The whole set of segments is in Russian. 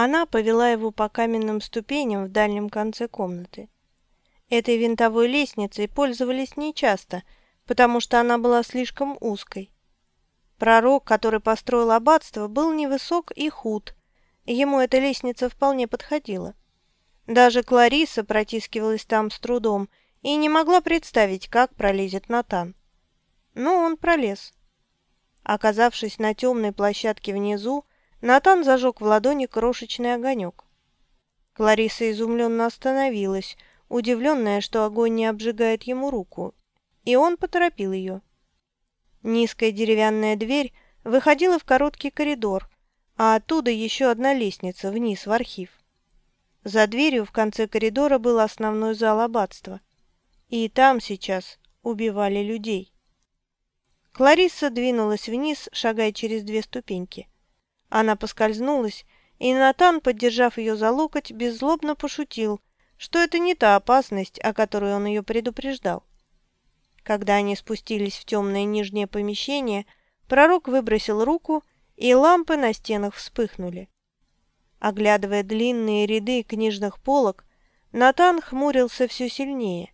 Она повела его по каменным ступеням в дальнем конце комнаты. Этой винтовой лестницей пользовались нечасто, потому что она была слишком узкой. Пророк, который построил аббатство, был невысок и худ. Ему эта лестница вполне подходила. Даже Клариса протискивалась там с трудом и не могла представить, как пролезет Натан. Но он пролез. Оказавшись на темной площадке внизу, Натан зажег в ладони крошечный огонек. Клариса изумленно остановилась, удивленная, что огонь не обжигает ему руку, и он поторопил ее. Низкая деревянная дверь выходила в короткий коридор, а оттуда еще одна лестница вниз в архив. За дверью в конце коридора был основной зал аббатства. И там сейчас убивали людей. Кларисса двинулась вниз, шагая через две ступеньки. Она поскользнулась, и Натан, поддержав ее за локоть, беззлобно пошутил, что это не та опасность, о которой он ее предупреждал. Когда они спустились в темное нижнее помещение, пророк выбросил руку, и лампы на стенах вспыхнули. Оглядывая длинные ряды книжных полок, Натан хмурился все сильнее.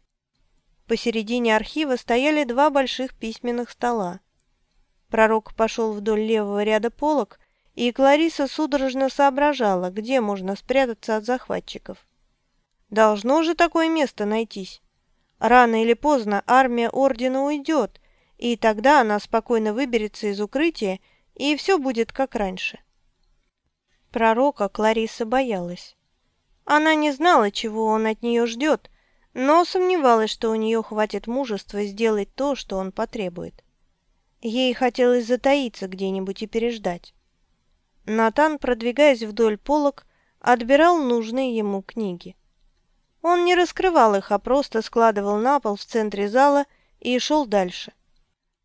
Посередине архива стояли два больших письменных стола. Пророк пошел вдоль левого ряда полок, и Клариса судорожно соображала, где можно спрятаться от захватчиков. Должно же такое место найтись. Рано или поздно армия Ордена уйдет, и тогда она спокойно выберется из укрытия, и все будет как раньше. Пророка Клариса боялась. Она не знала, чего он от нее ждет, но сомневалась, что у нее хватит мужества сделать то, что он потребует. Ей хотелось затаиться где-нибудь и переждать. Натан, продвигаясь вдоль полок, отбирал нужные ему книги. Он не раскрывал их, а просто складывал на пол в центре зала и шел дальше.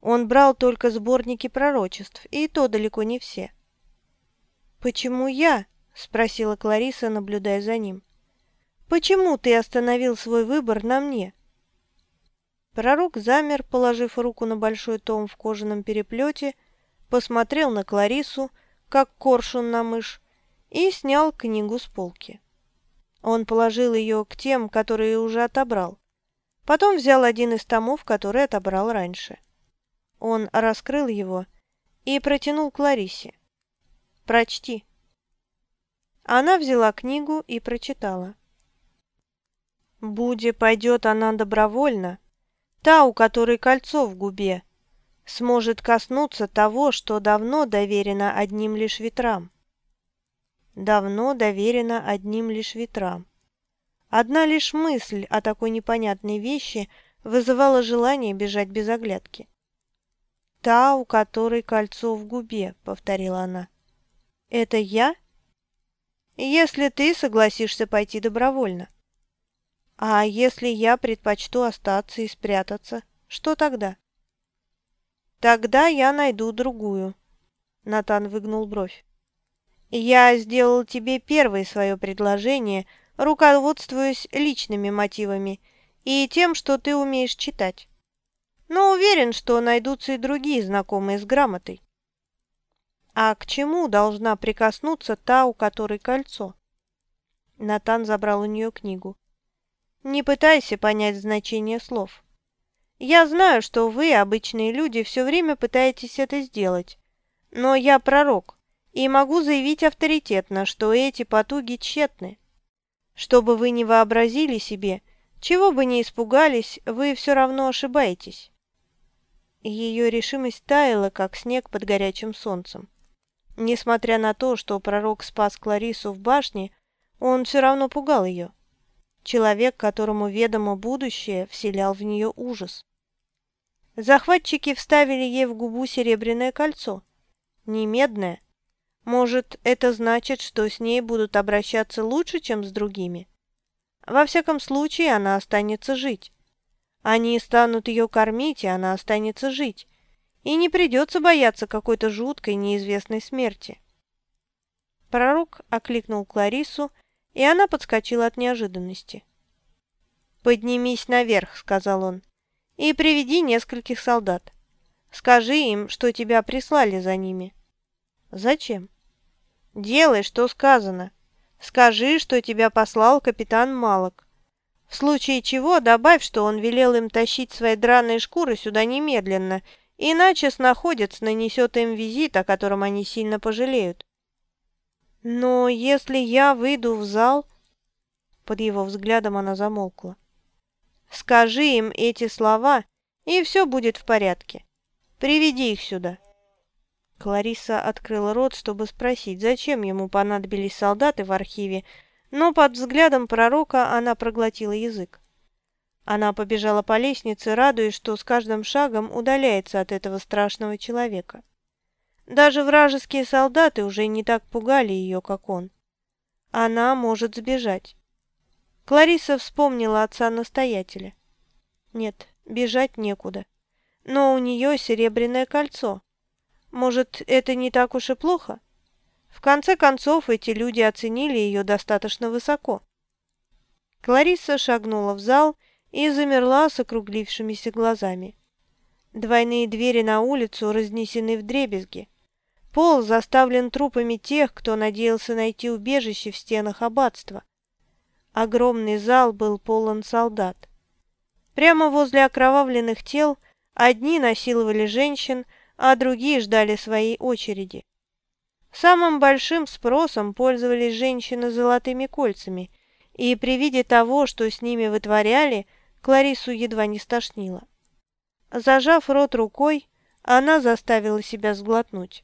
Он брал только сборники пророчеств, и то далеко не все. «Почему я?» – спросила Клариса, наблюдая за ним. «Почему ты остановил свой выбор на мне?» Пророк замер, положив руку на большой том в кожаном переплете, посмотрел на Кларису, как коршун на мышь, и снял книгу с полки. Он положил ее к тем, которые уже отобрал. Потом взял один из томов, который отобрал раньше. Он раскрыл его и протянул Кларисе. «Прочти». Она взяла книгу и прочитала. «Буде пойдет она добровольно, та, у которой кольцо в губе, сможет коснуться того, что давно доверено одним лишь ветрам. Давно доверено одним лишь ветрам. Одна лишь мысль о такой непонятной вещи вызывала желание бежать без оглядки. «Та, у которой кольцо в губе», — повторила она. «Это я?» «Если ты согласишься пойти добровольно». «А если я предпочту остаться и спрятаться, что тогда?» Тогда я найду другую. Натан выгнул бровь. Я сделал тебе первое свое предложение, руководствуясь личными мотивами и тем, что ты умеешь читать. Но уверен, что найдутся и другие знакомые с грамотой. А к чему должна прикоснуться та, у которой кольцо? Натан забрал у нее книгу. Не пытайся понять значение слов. Я знаю, что вы, обычные люди, все время пытаетесь это сделать. Но я пророк, и могу заявить авторитетно, что эти потуги тщетны. Что бы вы ни вообразили себе, чего бы ни испугались, вы все равно ошибаетесь. Ее решимость таяла, как снег под горячим солнцем. Несмотря на то, что пророк спас Кларису в башне, он все равно пугал ее. Человек, которому ведомо будущее, вселял в нее ужас. Захватчики вставили ей в губу серебряное кольцо. Не медное. Может, это значит, что с ней будут обращаться лучше, чем с другими? Во всяком случае, она останется жить. Они станут ее кормить, и она останется жить. И не придется бояться какой-то жуткой неизвестной смерти. Пророк окликнул Кларису, и она подскочила от неожиданности. «Поднимись наверх», — сказал он и приведи нескольких солдат. Скажи им, что тебя прислали за ними». «Зачем?» «Делай, что сказано. Скажи, что тебя послал капитан Малок. В случае чего добавь, что он велел им тащить свои драные шкуры сюда немедленно, иначе снаходец нанесет им визит, о котором они сильно пожалеют. Но если я выйду в зал... Под его взглядом она замолкла. Скажи им эти слова, и все будет в порядке. Приведи их сюда. Клариса открыла рот, чтобы спросить, зачем ему понадобились солдаты в архиве, но под взглядом пророка она проглотила язык. Она побежала по лестнице, радуясь, что с каждым шагом удаляется от этого страшного человека. Даже вражеские солдаты уже не так пугали ее, как он. Она может сбежать. Клариса вспомнила отца-настоятеля. Нет, бежать некуда. Но у нее серебряное кольцо. Может, это не так уж и плохо? В конце концов, эти люди оценили ее достаточно высоко. Клариса шагнула в зал и замерла с округлившимися глазами. Двойные двери на улицу разнесены в дребезги. Пол заставлен трупами тех, кто надеялся найти убежище в стенах аббатства. Огромный зал был полон солдат. Прямо возле окровавленных тел одни насиловали женщин, а другие ждали своей очереди. Самым большим спросом пользовались женщины с золотыми кольцами, и при виде того, что с ними вытворяли, Кларису едва не стошнило. Зажав рот рукой, она заставила себя сглотнуть.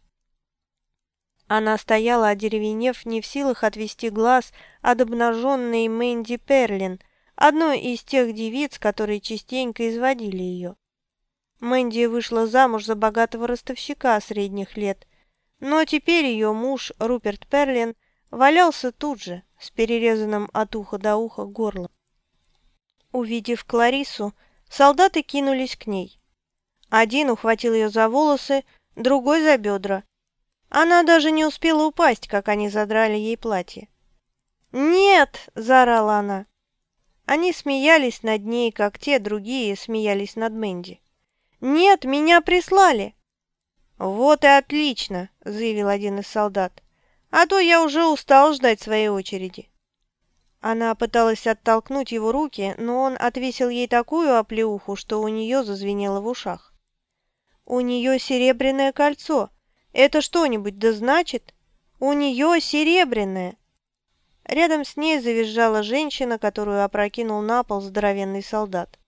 Она стояла, одеревенев, не в силах отвести глаз от обнаженной Мэнди Перлин, одной из тех девиц, которые частенько изводили ее. Мэнди вышла замуж за богатого ростовщика средних лет, но теперь ее муж, Руперт Перлин, валялся тут же, с перерезанным от уха до уха горлом. Увидев Кларису, солдаты кинулись к ней. Один ухватил ее за волосы, другой за бедра. Она даже не успела упасть, как они задрали ей платье. «Нет!» – заорала она. Они смеялись над ней, как те другие смеялись над Мэнди. «Нет, меня прислали!» «Вот и отлично!» – заявил один из солдат. «А то я уже устал ждать своей очереди». Она пыталась оттолкнуть его руки, но он отвесил ей такую оплеуху, что у нее зазвенело в ушах. «У нее серебряное кольцо. Это что-нибудь да значит? У нее серебряное!» Рядом с ней завизжала женщина, которую опрокинул на пол здоровенный солдат.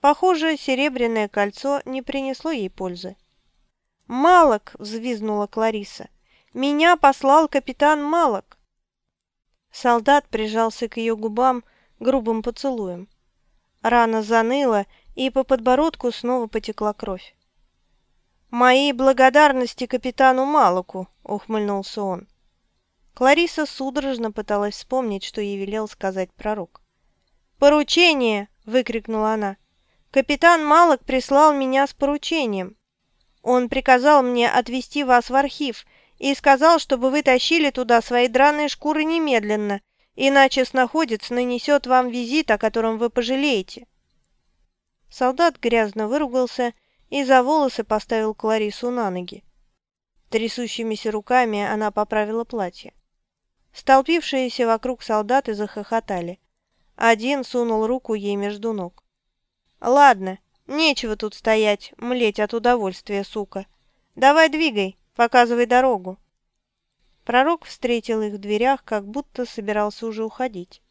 Похоже, серебряное кольцо не принесло ей пользы. «Малок!» – взвизгнула Клариса. «Меня послал капитан Малок!» Солдат прижался к ее губам грубым поцелуем. Рана заныла, и по подбородку снова потекла кровь. «Мои благодарности капитану Малоку!» – ухмыльнулся он. Клариса судорожно пыталась вспомнить, что ей велел сказать пророк. «Поручение!» – выкрикнула она. «Капитан Малок прислал меня с поручением. Он приказал мне отвезти вас в архив и сказал, чтобы вы тащили туда свои драные шкуры немедленно, иначе снаходец нанесет вам визит, о котором вы пожалеете». Солдат грязно выругался и за волосы поставил Кларису на ноги. Трясущимися руками она поправила платье. Столпившиеся вокруг солдаты захохотали. Один сунул руку ей между ног. «Ладно, Нечего тут стоять, млеть от удовольствия, сука. Давай двигай, показывай дорогу. Пророк встретил их в дверях, как будто собирался уже уходить.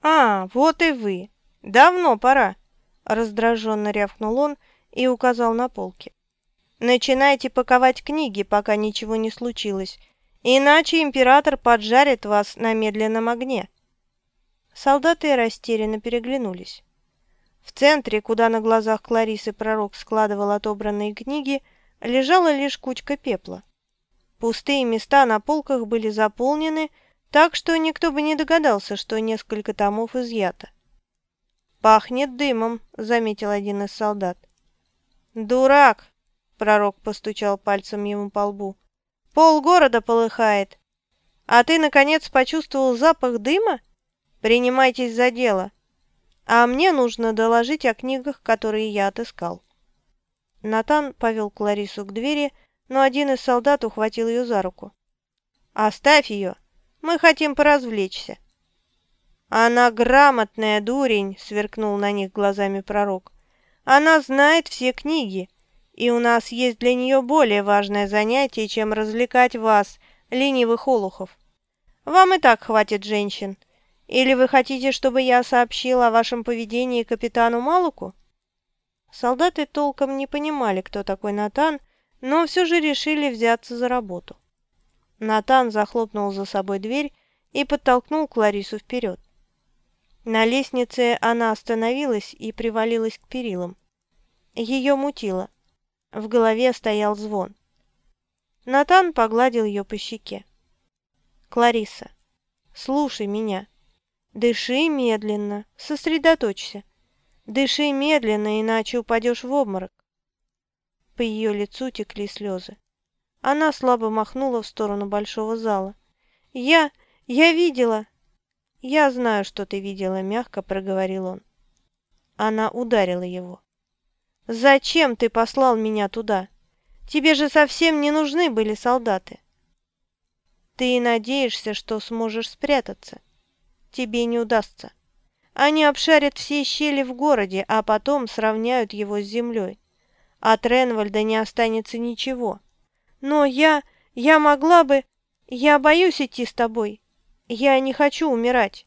«А, вот и вы! Давно пора!» Раздраженно рявкнул он и указал на полки. «Начинайте паковать книги, пока ничего не случилось, иначе император поджарит вас на медленном огне». Солдаты растерянно переглянулись. В центре, куда на глазах Кларисы пророк складывал отобранные книги, лежала лишь кучка пепла. Пустые места на полках были заполнены, так что никто бы не догадался, что несколько томов изъято. «Пахнет дымом», — заметил один из солдат. «Дурак!» — пророк постучал пальцем ему по лбу. «Пол города полыхает. А ты, наконец, почувствовал запах дыма? Принимайтесь за дело а мне нужно доложить о книгах, которые я отыскал». Натан повел Кларису к двери, но один из солдат ухватил ее за руку. «Оставь ее! Мы хотим поразвлечься». «Она грамотная дурень», — сверкнул на них глазами пророк. «Она знает все книги, и у нас есть для нее более важное занятие, чем развлекать вас, ленивых олухов. Вам и так хватит женщин. Или вы хотите, чтобы я сообщил о вашем поведении капитану Малуку?» Солдаты толком не понимали, кто такой Натан, но все же решили взяться за работу. Натан захлопнул за собой дверь и подтолкнул Кларису вперед. На лестнице она остановилась и привалилась к перилам. Ее мутило. В голове стоял звон. Натан погладил ее по щеке. «Клариса, слушай меня. Дыши медленно, сосредоточься. Дыши медленно, иначе упадешь в обморок». По ее лицу текли слезы. Она слабо махнула в сторону большого зала. «Я... я видела...» «Я знаю, что ты видела», — мягко проговорил он. Она ударила его. «Зачем ты послал меня туда? Тебе же совсем не нужны были солдаты». «Ты надеешься, что сможешь спрятаться. Тебе не удастся. Они обшарят все щели в городе, а потом сравняют его с землей. От Ренвальда не останется ничего. Но я... я могла бы... Я боюсь идти с тобой. Я не хочу умирать.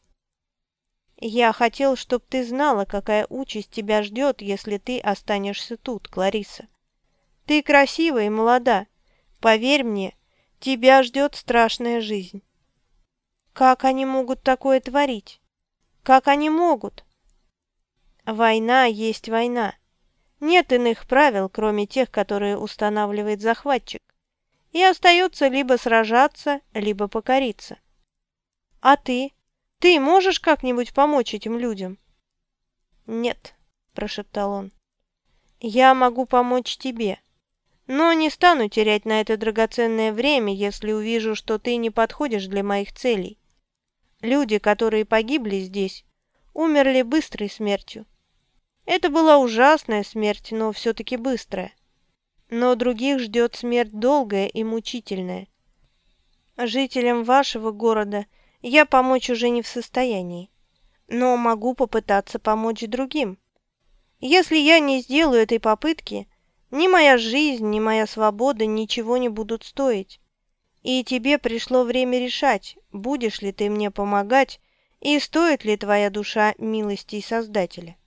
Я хотел, чтобы ты знала, какая участь тебя ждет, если ты останешься тут, Клариса. Ты красива и молода. Поверь мне, тебя ждет страшная жизнь. Как они могут такое творить? Как они могут? Война есть война. Нет иных правил, кроме тех, которые устанавливает захватчик. И остается либо сражаться, либо покориться. А ты? Ты можешь как-нибудь помочь этим людям?» «Нет», – прошептал он. «Я могу помочь тебе, но не стану терять на это драгоценное время, если увижу, что ты не подходишь для моих целей. Люди, которые погибли здесь, умерли быстрой смертью. Это была ужасная смерть, но все-таки быстрая. Но других ждет смерть долгая и мучительная. Жителям вашего города – я помочь уже не в состоянии, но могу попытаться помочь другим. Если я не сделаю этой попытки, ни моя жизнь, ни моя свобода ничего не будут стоить. И тебе пришло время решать, будешь ли ты мне помогать и стоит ли твоя душа милости Создателя.